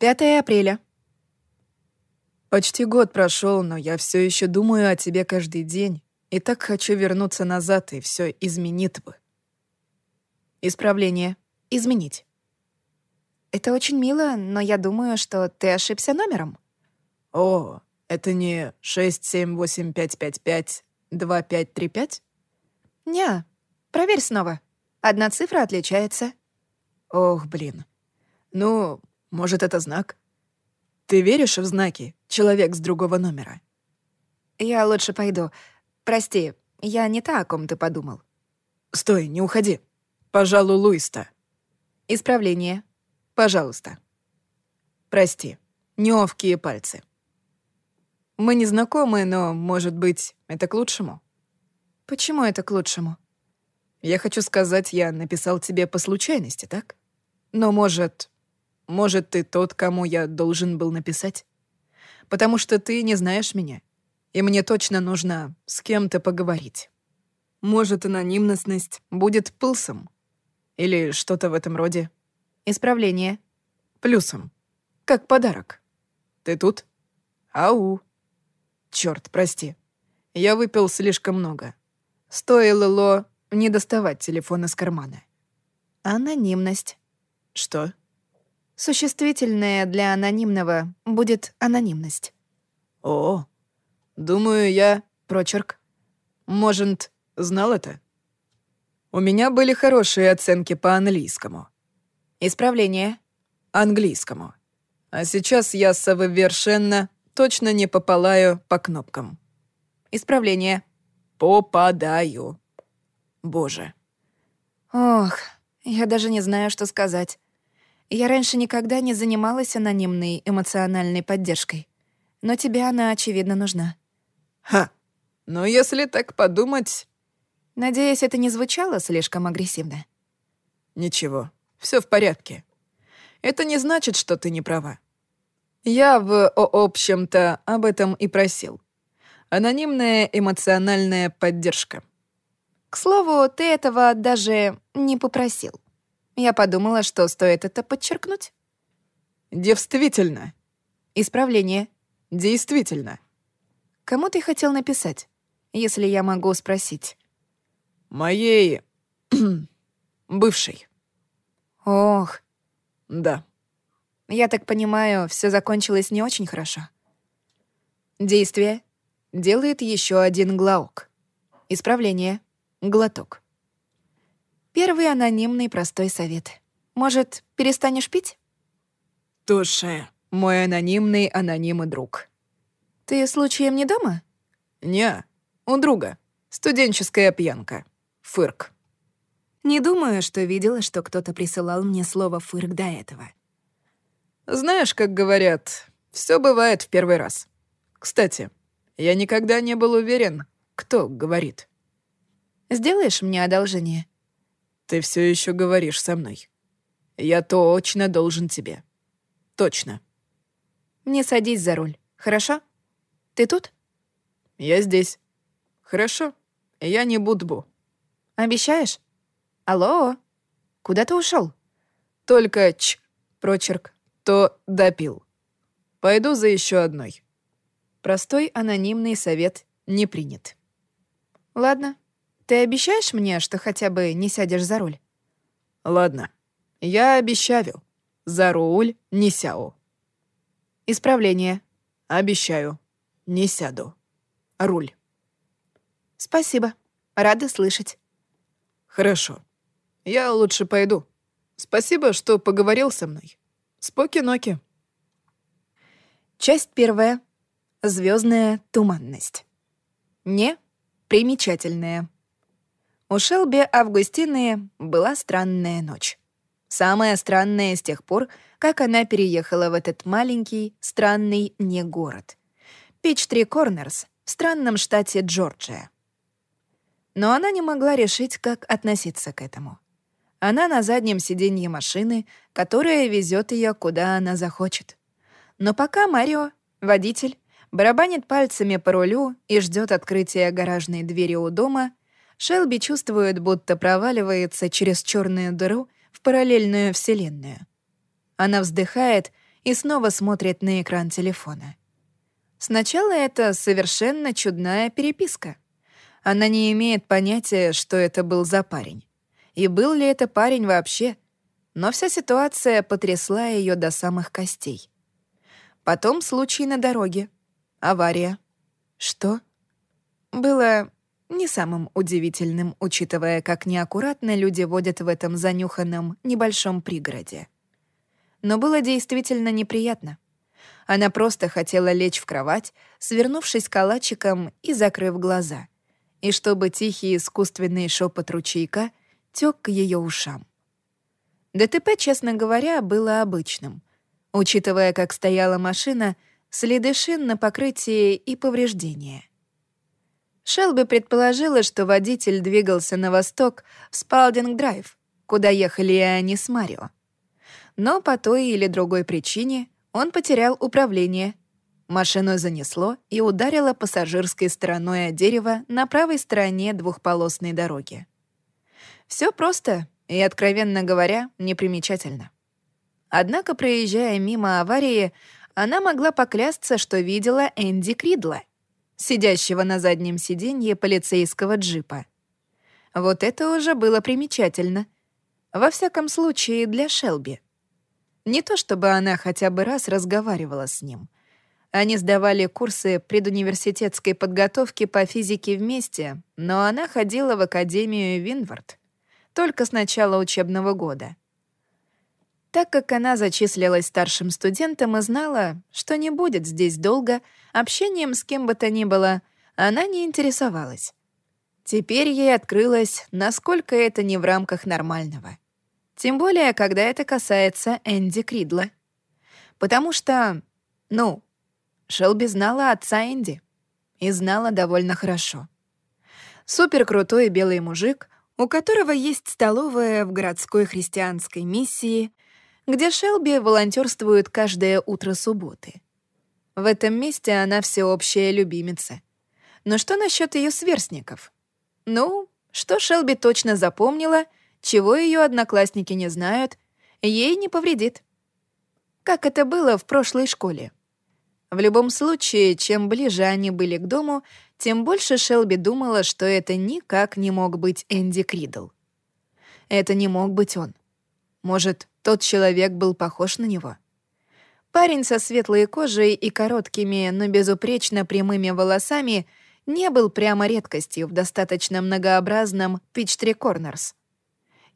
5 апреля. Почти год прошел, но я все еще думаю о тебе каждый день и так хочу вернуться назад и все изменить бы. Исправление. Изменить. Это очень мило, но я думаю, что ты ошибся номером. О, это не 67855552535? Не, проверь снова. Одна цифра отличается. Ох, блин. Ну, может, это знак? Ты веришь в знаки, человек с другого номера? Я лучше пойду. Прости, я не та, о ком ты подумал. Стой, не уходи. Пожалуй, Луиста. Исправление. Пожалуйста. Прости, неовкие пальцы. Мы не знакомы, но, может быть, это к лучшему. Почему это к лучшему? Я хочу сказать, я написал тебе по случайности, так? Но, может, может, ты тот, кому я должен был написать? Потому что ты не знаешь меня, и мне точно нужно с кем-то поговорить. Может, анонимность будет пылсом? Или что-то в этом роде? Исправление. Плюсом. Как подарок. Ты тут? Ау. Чёрт, прости. Я выпил слишком много. Стоило Ло не доставать телефон из кармана. Анонимность. Что? Существительное для анонимного будет анонимность. О, думаю, я прочерк. Может, знал это? У меня были хорошие оценки по английскому. Исправление. Английскому. А сейчас я совершенно точно не попалаю по кнопкам. Исправление. Попадаю. Боже. Ох, я даже не знаю, что сказать. Я раньше никогда не занималась анонимной эмоциональной поддержкой. Но тебе она, очевидно, нужна. Ха. Но если так подумать, Надеюсь, это не звучало слишком агрессивно. Ничего, все в порядке. Это не значит, что ты не права. Я в общем-то об этом и просил. Анонимная эмоциональная поддержка. К слову, ты этого даже не попросил. Я подумала, что стоит это подчеркнуть. Действительно. Исправление. Действительно. Кому ты хотел написать, если я могу спросить? Моей... бывшей. Ох. Да. Я так понимаю, все закончилось не очень хорошо. Действие. Делает еще один глаок. Исправление. Глоток. Первый анонимный простой совет. Может, перестанешь пить? Туше, мой анонимный анонимый друг. Ты случаем не дома? Не, у друга. Студенческая пьянка. Фырк. Не думаю, что видела, что кто-то присылал мне слово «фырк» до этого. Знаешь, как говорят, все бывает в первый раз. Кстати, я никогда не был уверен, кто говорит. Сделаешь мне одолжение? Ты все еще говоришь со мной. Я точно должен тебе. Точно. Не садись за руль, хорошо? Ты тут? Я здесь. Хорошо. Я не Будбу. Обещаешь? Алло? Куда ты ушел? Только ч, прочерк, то допил. Пойду за еще одной. Простой анонимный совет не принят. Ладно. Ты обещаешь мне, что хотя бы не сядешь за руль? Ладно. Я обещаю. За руль не сяду. Исправление. Обещаю. Не сяду. Руль. Спасибо. Рада слышать. Хорошо. Я лучше пойду. Спасибо, что поговорил со мной. Споки-ноки. Часть первая. Звездная туманность. Не примечательная. У Шелби Августины была странная ночь. Самая странная с тех пор, как она переехала в этот маленький, странный не город. Пичтри Корнерс в странном штате Джорджия. Но она не могла решить, как относиться к этому. Она на заднем сиденье машины, которая везет ее, куда она захочет. Но пока Марио, водитель, барабанит пальцами по рулю и ждет открытия гаражной двери у дома, Шелби чувствует, будто проваливается через черную дыру в параллельную вселенную. Она вздыхает и снова смотрит на экран телефона. Сначала это совершенно чудная переписка. Она не имеет понятия, что это был за парень. И был ли это парень вообще. Но вся ситуация потрясла ее до самых костей. Потом случай на дороге. Авария. Что? Было не самым удивительным, учитывая, как неаккуратно люди водят в этом занюханном небольшом пригороде. Но было действительно неприятно. Она просто хотела лечь в кровать, свернувшись калачиком и закрыв глаза, и чтобы тихий искусственный шепот ручейка тек к ее ушам. ДТП, честно говоря, было обычным. Учитывая, как стояла машина, следы шин на покрытии и повреждения. Шелби предположила, что водитель двигался на восток в Спалдинг-драйв, куда ехали они с Марио. Но по той или другой причине он потерял управление. Машину занесло и ударило пассажирской стороной о дерево на правой стороне двухполосной дороги. Все просто и, откровенно говоря, непримечательно. Однако, проезжая мимо аварии, она могла поклясться, что видела Энди Кридла, сидящего на заднем сиденье полицейского джипа. Вот это уже было примечательно. Во всяком случае, для Шелби. Не то чтобы она хотя бы раз разговаривала с ним. Они сдавали курсы предуниверситетской подготовки по физике вместе, но она ходила в Академию Винвард только с начала учебного года. Так как она зачислилась старшим студентом и знала, что не будет здесь долго, общением с кем бы то ни было, она не интересовалась. Теперь ей открылось, насколько это не в рамках нормального. Тем более, когда это касается Энди Кридла. Потому что, ну, Шелби знала отца Энди. И знала довольно хорошо. Суперкрутой белый мужик, у которого есть столовая в городской христианской миссии, где Шелби волонтерствует каждое утро субботы. В этом месте она всеобщая любимица. Но что насчет ее сверстников? Ну, что Шелби точно запомнила — чего ее одноклассники не знают, ей не повредит. Как это было в прошлой школе. В любом случае, чем ближе они были к дому, тем больше Шелби думала, что это никак не мог быть Энди Кридл. Это не мог быть он. Может, тот человек был похож на него? Парень со светлой кожей и короткими, но безупречно прямыми волосами не был прямо редкостью в достаточно многообразном Пичтри Корнерс.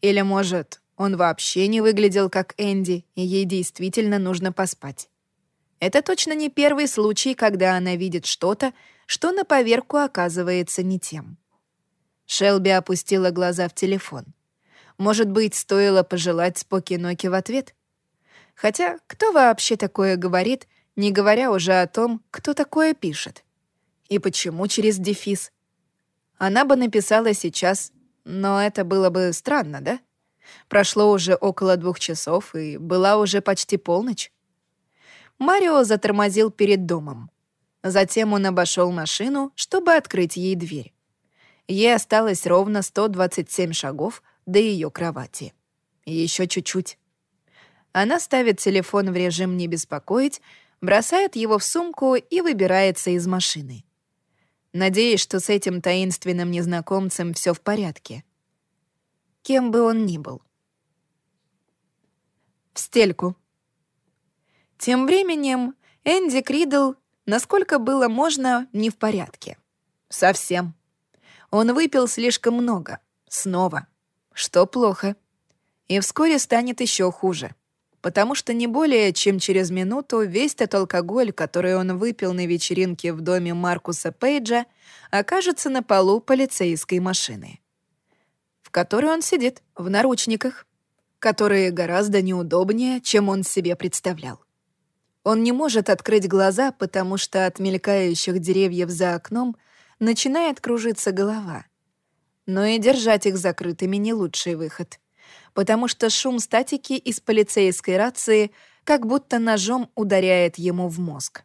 Или, может, он вообще не выглядел как Энди, и ей действительно нужно поспать. Это точно не первый случай, когда она видит что-то, что на поверку оказывается не тем. Шелби опустила глаза в телефон. Может быть, стоило пожелать Споки-Ноки в ответ? Хотя кто вообще такое говорит, не говоря уже о том, кто такое пишет? И почему через дефис? Она бы написала сейчас но это было бы странно, да? Прошло уже около двух часов, и была уже почти полночь. Марио затормозил перед домом. Затем он обошел машину, чтобы открыть ей дверь. Ей осталось ровно 127 шагов до ее кровати. Еще чуть-чуть. Она ставит телефон в режим «не беспокоить», бросает его в сумку и выбирается из машины надеясь, что с этим таинственным незнакомцем все в порядке. Кем бы он ни был. В стельку. Тем временем Энди Кридл, насколько было можно, не в порядке. Совсем. Он выпил слишком много. Снова. Что плохо. И вскоре станет еще хуже потому что не более чем через минуту весь тот алкоголь, который он выпил на вечеринке в доме Маркуса Пейджа, окажется на полу полицейской машины, в которой он сидит в наручниках, которые гораздо неудобнее, чем он себе представлял. Он не может открыть глаза, потому что от мелькающих деревьев за окном начинает кружиться голова. Но и держать их закрытыми не лучший выход — потому что шум статики из полицейской рации как будто ножом ударяет ему в мозг.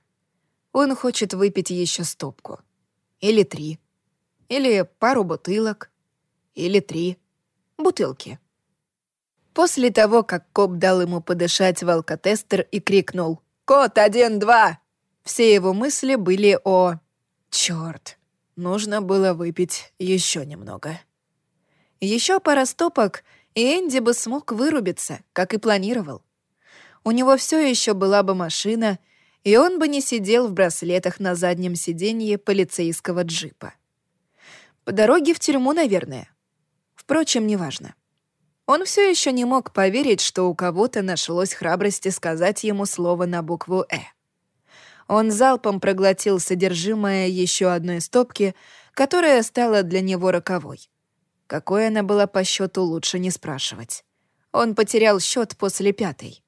Он хочет выпить еще стопку. Или три. Или пару бутылок. Или три. Бутылки. После того, как коп дал ему подышать в алкотестер и крикнул «Код один-два!», все его мысли были о «Чёрт, нужно было выпить еще немного». Еще пара стопок, и Энди бы смог вырубиться, как и планировал. У него все еще была бы машина, и он бы не сидел в браслетах на заднем сиденье полицейского джипа. По дороге в тюрьму, наверное. Впрочем, неважно. Он все еще не мог поверить, что у кого-то нашлось храбрости сказать ему слово на букву «Э». Он залпом проглотил содержимое еще одной стопки, которая стала для него роковой. Какой она была по счету, лучше не спрашивать. Он потерял счет после пятой.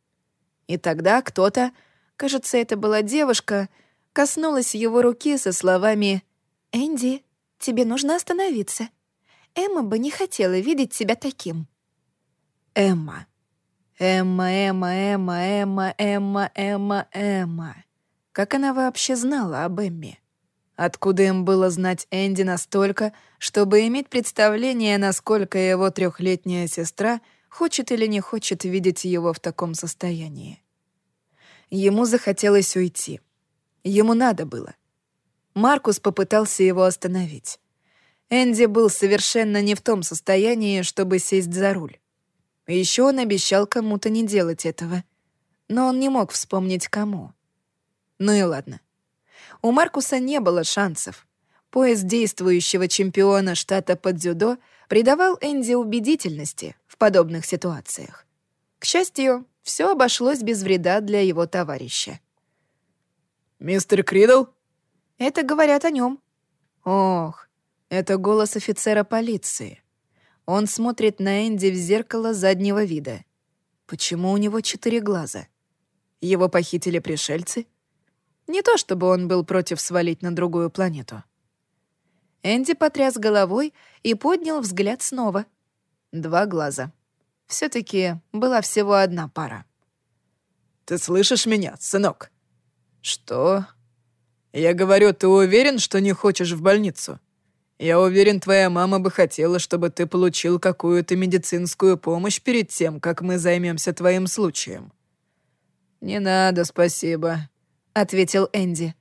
И тогда кто-то, кажется, это была девушка, коснулась его руки со словами «Энди, тебе нужно остановиться. Эмма бы не хотела видеть тебя таким». Эмма. Эмма, Эмма, Эмма, Эмма, Эмма, Эмма, Эмма. Как она вообще знала об Эмме? Откуда им было знать Энди настолько, чтобы иметь представление, насколько его трехлетняя сестра хочет или не хочет видеть его в таком состоянии? Ему захотелось уйти. Ему надо было. Маркус попытался его остановить. Энди был совершенно не в том состоянии, чтобы сесть за руль. Еще он обещал кому-то не делать этого. Но он не мог вспомнить, кому. Ну и ладно. У Маркуса не было шансов. Пояс действующего чемпиона штата под дзюдо придавал Энди убедительности в подобных ситуациях. К счастью, все обошлось без вреда для его товарища. «Мистер Кридл?» Это говорят о нем. Ох, это голос офицера полиции. Он смотрит на Энди в зеркало заднего вида. Почему у него четыре глаза? Его похитили пришельцы? Не то чтобы он был против свалить на другую планету. Энди потряс головой и поднял взгляд снова. Два глаза. все таки была всего одна пара. «Ты слышишь меня, сынок?» «Что?» «Я говорю, ты уверен, что не хочешь в больницу?» Я уверен, твоя мама бы хотела, чтобы ты получил какую-то медицинскую помощь перед тем, как мы займемся твоим случаем». «Не надо, спасибо», — ответил Энди.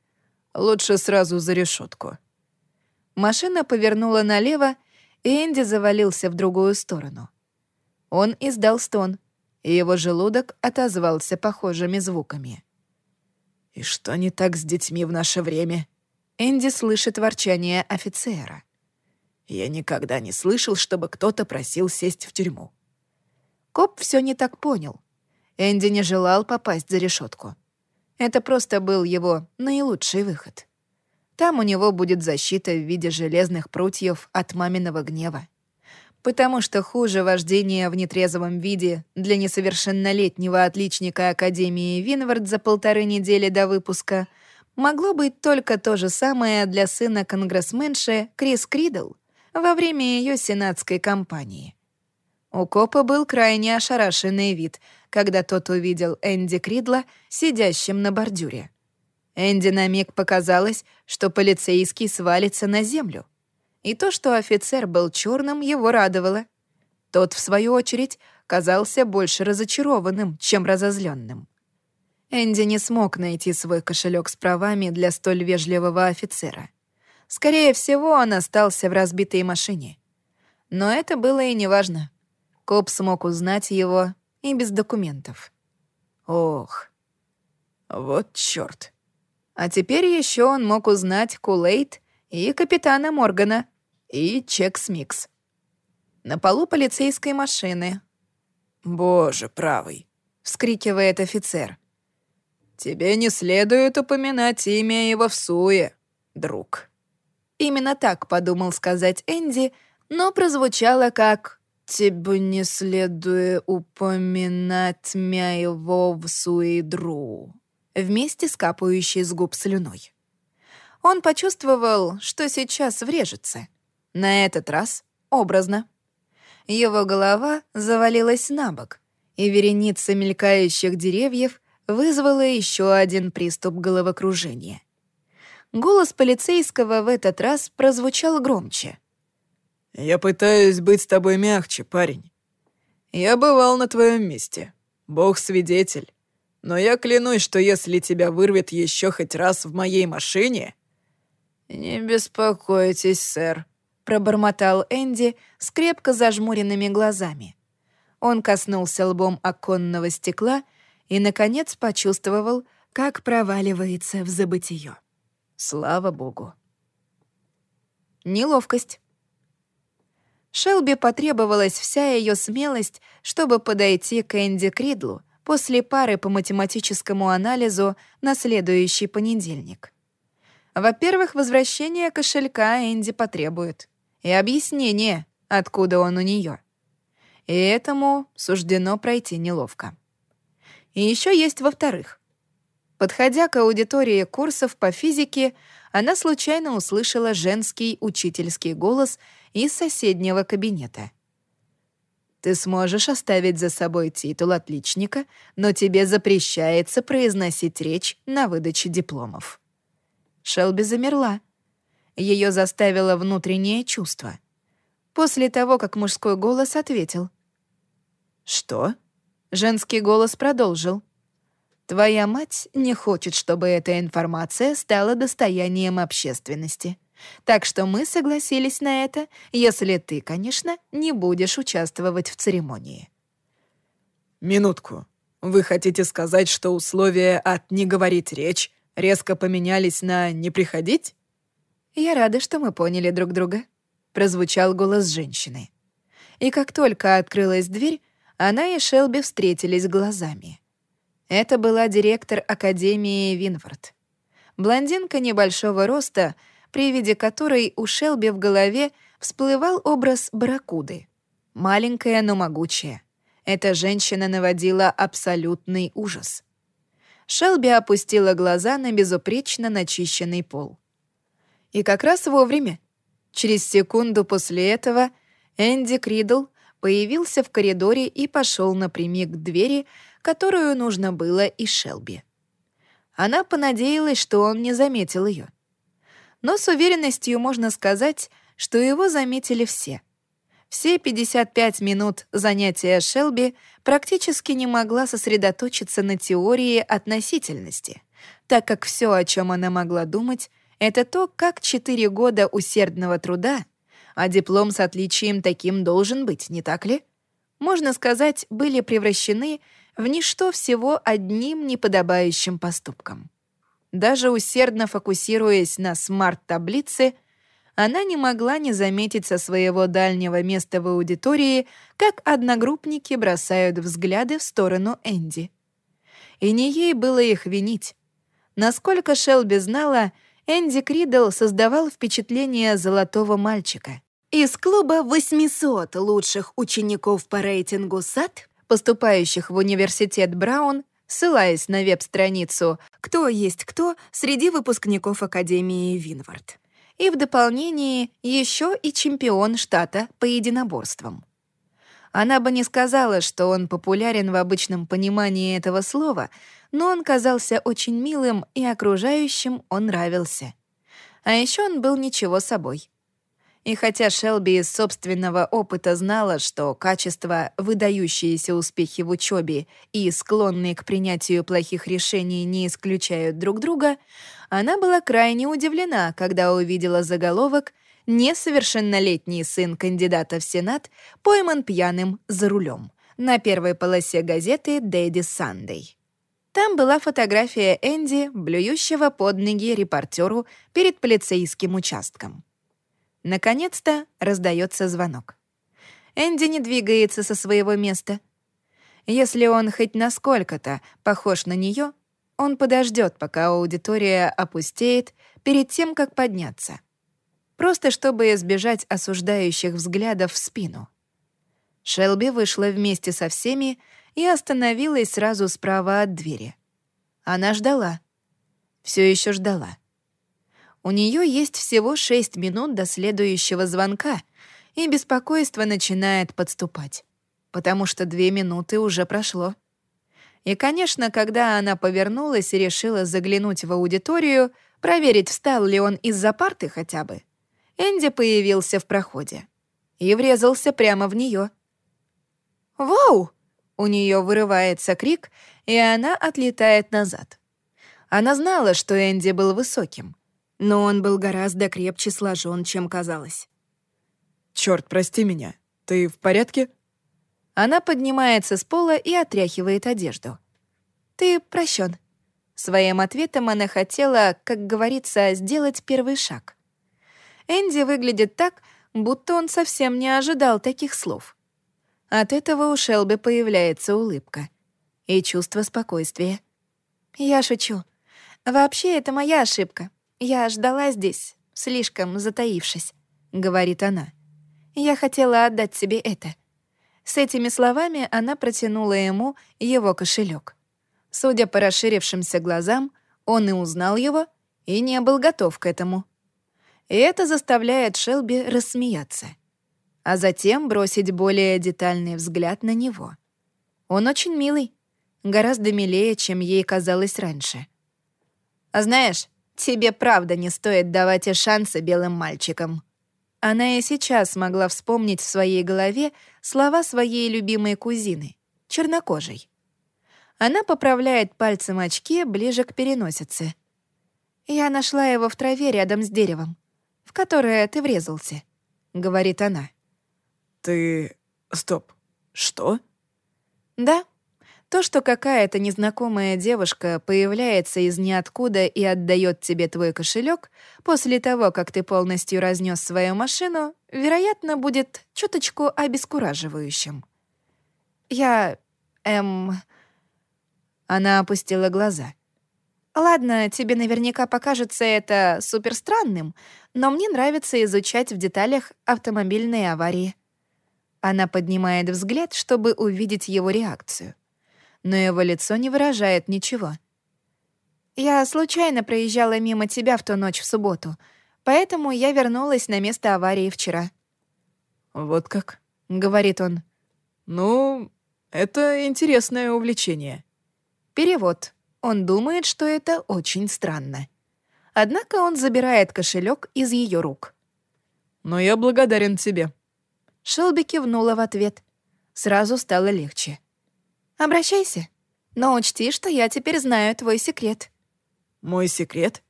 «Лучше сразу за решетку. Машина повернула налево, и Энди завалился в другую сторону. Он издал стон, и его желудок отозвался похожими звуками. «И что не так с детьми в наше время?» Энди слышит ворчание офицера. Я никогда не слышал, чтобы кто-то просил сесть в тюрьму. Коп все не так понял. Энди не желал попасть за решетку. Это просто был его наилучший выход. Там у него будет защита в виде железных прутьев от маминого гнева. Потому что хуже вождения в нетрезвом виде для несовершеннолетнего отличника Академии Винвард за полторы недели до выпуска могло быть только то же самое для сына конгрессменши Крис Кридл, во время ее сенатской кампании. У копа был крайне ошарашенный вид, когда тот увидел Энди Кридла сидящим на бордюре. Энди на миг показалось, что полицейский свалится на землю. И то, что офицер был черным, его радовало. Тот, в свою очередь, казался больше разочарованным, чем разозленным. Энди не смог найти свой кошелек с правами для столь вежливого офицера — Скорее всего, он остался в разбитой машине. Но это было и неважно. Коп смог узнать его и без документов. Ох, вот чёрт. А теперь еще он мог узнать Kool-Aid и капитана Моргана, и Chex Mix. На полу полицейской машины. «Боже, правый!» — вскрикивает офицер. «Тебе не следует упоминать имя его всуе, друг». Именно так подумал сказать Энди, но прозвучало как «Тебе не следует упоминать моего в суидру», вместе с капающей с губ слюной. Он почувствовал, что сейчас врежется. На этот раз образно. Его голова завалилась на бок, и вереница мелькающих деревьев вызвала еще один приступ головокружения — Голос полицейского в этот раз прозвучал громче. «Я пытаюсь быть с тобой мягче, парень». «Я бывал на твоем месте. Бог свидетель. Но я клянусь, что если тебя вырвет еще хоть раз в моей машине...» «Не беспокойтесь, сэр», — пробормотал Энди с крепко зажмуренными глазами. Он коснулся лбом оконного стекла и, наконец, почувствовал, как проваливается в забытие. Слава богу. Неловкость. Шелби потребовалась вся ее смелость, чтобы подойти к Энди Кридлу после пары по математическому анализу на следующий понедельник. Во-первых, возвращение кошелька Энди потребует. И объяснение, откуда он у нее. И этому суждено пройти неловко. И еще есть во-вторых. Подходя к аудитории курсов по физике, она случайно услышала женский учительский голос из соседнего кабинета. «Ты сможешь оставить за собой титул отличника, но тебе запрещается произносить речь на выдаче дипломов». Шелби замерла. Ее заставило внутреннее чувство. После того, как мужской голос ответил. «Что?» Женский голос продолжил. Твоя мать не хочет, чтобы эта информация стала достоянием общественности. Так что мы согласились на это, если ты, конечно, не будешь участвовать в церемонии. Минутку. Вы хотите сказать, что условия от «не говорить речь» резко поменялись на «не приходить»? Я рада, что мы поняли друг друга. Прозвучал голос женщины. И как только открылась дверь, она и Шелби встретились глазами. Это была директор Академии Винвард. Блондинка небольшого роста, при виде которой у Шелби в голове всплывал образ барракуды. Маленькая, но могучая. Эта женщина наводила абсолютный ужас. Шелби опустила глаза на безупречно начищенный пол. И как раз вовремя. Через секунду после этого Энди Кридл появился в коридоре и пошел напрямик к двери, которую нужно было и Шелби. Она понадеялась, что он не заметил ее. Но с уверенностью можно сказать, что его заметили все. Все 55 минут занятия Шелби практически не могла сосредоточиться на теории относительности, так как все, о чем она могла думать, это то, как 4 года усердного труда, а диплом с отличием таким должен быть, не так ли? Можно сказать, были превращены в ничто всего одним неподобающим поступком. Даже усердно фокусируясь на смарт-таблице, она не могла не заметить со своего дальнего места в аудитории, как одногруппники бросают взгляды в сторону Энди. И не ей было их винить. Насколько Шелби знала, Энди Кридл создавал впечатление золотого мальчика. Из клуба 800 лучших учеников по рейтингу САД поступающих в университет Браун, ссылаясь на веб-страницу «Кто есть кто» среди выпускников Академии Винвард. И в дополнение еще и чемпион штата по единоборствам. Она бы не сказала, что он популярен в обычном понимании этого слова, но он казался очень милым, и окружающим он нравился. А еще он был ничего собой. И хотя Шелби из собственного опыта знала, что качество, выдающиеся успехи в учебе и склонные к принятию плохих решений не исключают друг друга, она была крайне удивлена, когда увидела заголовок «Несовершеннолетний сын кандидата в Сенат пойман пьяным за рулем» на первой полосе газеты «Дэдди Сандей». Там была фотография Энди, блюющего под ноги репортеру перед полицейским участком. Наконец-то раздается звонок. Энди не двигается со своего места. Если он хоть насколько-то похож на нее, он подождет, пока аудитория опустеет перед тем, как подняться. Просто чтобы избежать осуждающих взглядов в спину. Шелби вышла вместе со всеми и остановилась сразу справа от двери. Она ждала. Все еще ждала. У нее есть всего шесть минут до следующего звонка, и беспокойство начинает подступать, потому что две минуты уже прошло. И, конечно, когда она повернулась и решила заглянуть в аудиторию, проверить, встал ли он из-за парты хотя бы, Энди появился в проходе и врезался прямо в нее. «Вау!» У нее вырывается крик, и она отлетает назад. Она знала, что Энди был высоким, но он был гораздо крепче сложен, чем казалось. Черт, прости меня. Ты в порядке?» Она поднимается с пола и отряхивает одежду. «Ты прощен. Своим ответом она хотела, как говорится, сделать первый шаг. Энди выглядит так, будто он совсем не ожидал таких слов. От этого у Шелби появляется улыбка и чувство спокойствия. «Я шучу. Вообще, это моя ошибка. Я ждала здесь, слишком затаившись», — говорит она. «Я хотела отдать себе это». С этими словами она протянула ему его кошелек. Судя по расширившимся глазам, он и узнал его, и не был готов к этому. И это заставляет Шелби рассмеяться, а затем бросить более детальный взгляд на него. Он очень милый, гораздо милее, чем ей казалось раньше. А знаешь, тебе правда не стоит давать и шансы белым мальчикам. Она и сейчас могла вспомнить в своей голове слова своей любимой кузины, чернокожей. Она поправляет пальцем очки ближе к переносице. «Я нашла его в траве рядом с деревом, в которое ты врезался», — говорит она. «Ты... Стоп. Что?» «Да. То, что какая-то незнакомая девушка появляется из ниоткуда и отдает тебе твой кошелек после того, как ты полностью разнес свою машину, вероятно, будет чуточку обескураживающим. Я... эм... Она опустила глаза. «Ладно, тебе наверняка покажется это супер странным, но мне нравится изучать в деталях автомобильные аварии». Она поднимает взгляд, чтобы увидеть его реакцию. Но его лицо не выражает ничего. «Я случайно проезжала мимо тебя в ту ночь в субботу, поэтому я вернулась на место аварии вчера». «Вот как?» — говорит он. «Ну, это интересное увлечение». Перевод. Он думает, что это очень странно. Однако он забирает кошелек из ее рук. «Но я благодарен тебе». Шелби кивнула в ответ. Сразу стало легче. «Обращайся, но учти, что я теперь знаю твой секрет». «Мой секрет?»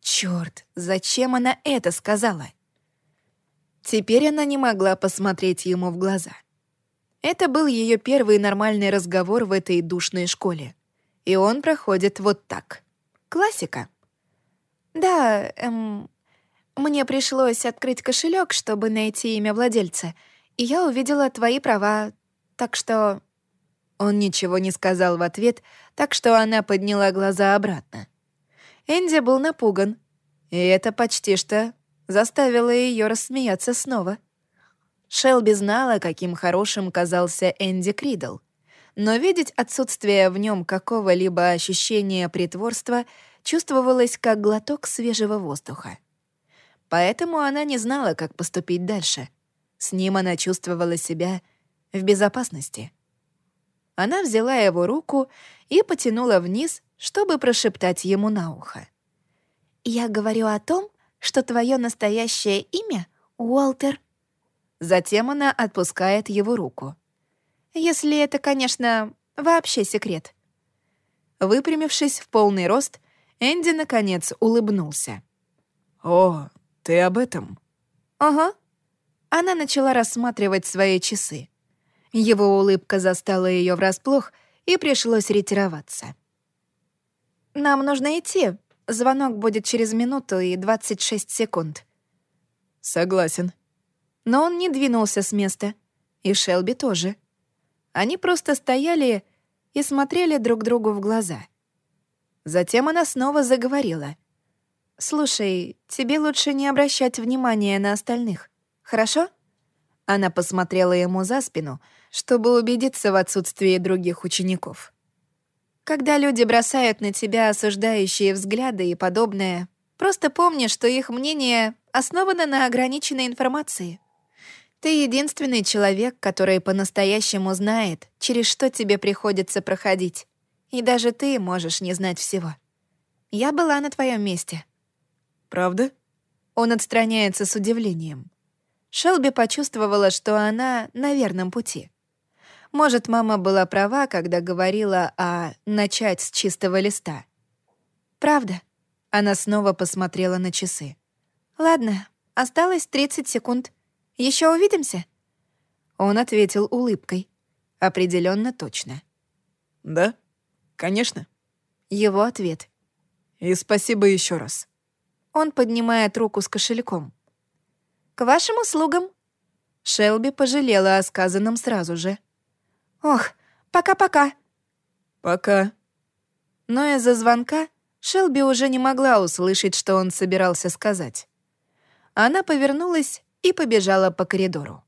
Черт, зачем она это сказала? Теперь она не могла посмотреть ему в глаза. Это был ее первый нормальный разговор в этой душной школе и он проходит вот так. Классика. Да, эм, мне пришлось открыть кошелек, чтобы найти имя владельца, и я увидела твои права, так что... Он ничего не сказал в ответ, так что она подняла глаза обратно. Энди был напуган, и это почти что заставило ее рассмеяться снова. Шелби знала, каким хорошим казался Энди Кридл — но видеть отсутствие в нем какого-либо ощущения притворства чувствовалось как глоток свежего воздуха. Поэтому она не знала, как поступить дальше. С ним она чувствовала себя в безопасности. Она взяла его руку и потянула вниз, чтобы прошептать ему на ухо. «Я говорю о том, что твое настоящее имя — Уолтер». Затем она отпускает его руку. Если это, конечно, вообще секрет. Выпрямившись в полный рост, Энди, наконец, улыбнулся. «О, ты об этом?» «Ага». Она начала рассматривать свои часы. Его улыбка застала ее врасплох, и пришлось ретироваться. «Нам нужно идти. Звонок будет через минуту и 26 секунд». «Согласен». Но он не двинулся с места. И Шелби тоже. Они просто стояли и смотрели друг другу в глаза. Затем она снова заговорила. «Слушай, тебе лучше не обращать внимания на остальных, хорошо?» Она посмотрела ему за спину, чтобы убедиться в отсутствии других учеников. «Когда люди бросают на тебя осуждающие взгляды и подобное, просто помни, что их мнение основано на ограниченной информации. Ты единственный человек, который по-настоящему знает, через что тебе приходится проходить. И даже ты можешь не знать всего. Я была на твоем месте. Правда? Он отстраняется с удивлением. Шелби почувствовала, что она на верном пути. Может, мама была права, когда говорила о «начать с чистого листа». «Правда?» Она снова посмотрела на часы. «Ладно, осталось 30 секунд. Еще увидимся?» Он ответил улыбкой. Определенно точно. «Да, конечно». Его ответ. «И спасибо еще раз». Он поднимает руку с кошельком. «К вашим услугам». Шелби пожалела о сказанном сразу же. «Ох, пока-пока». «Пока». Но из-за звонка Шелби уже не могла услышать, что он собирался сказать. Она повернулась и побежала по коридору.